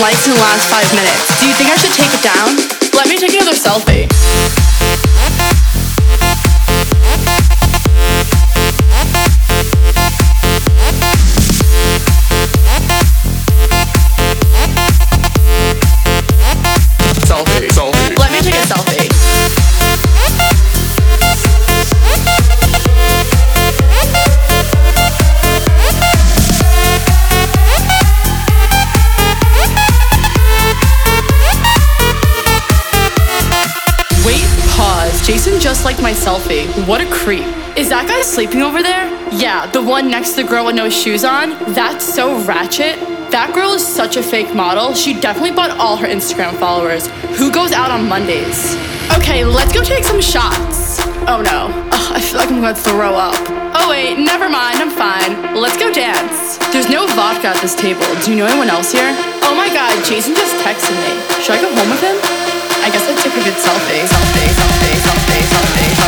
Likes in the last 5 minutes. Do you think I should take it down? Selfie. Jason just liked my selfie. What a creep. Is that guy sleeping over there? Yeah, the one next to the girl with no shoes on. That's so ratchet. That girl is such a fake model. She definitely bought all her Instagram followers. Who goes out on Mondays? Okay, let's go take some shots. Oh no. Ugh, I feel like I'm gonna throw up. Oh wait, never mind, I'm fine. Let's go dance. There's no vodka at this table. Do you know anyone else here? Oh my god, Jason just texted me. Should I go home with him? I guess I took a good selfie, selfie, selfie, selfie, selfie, selfie.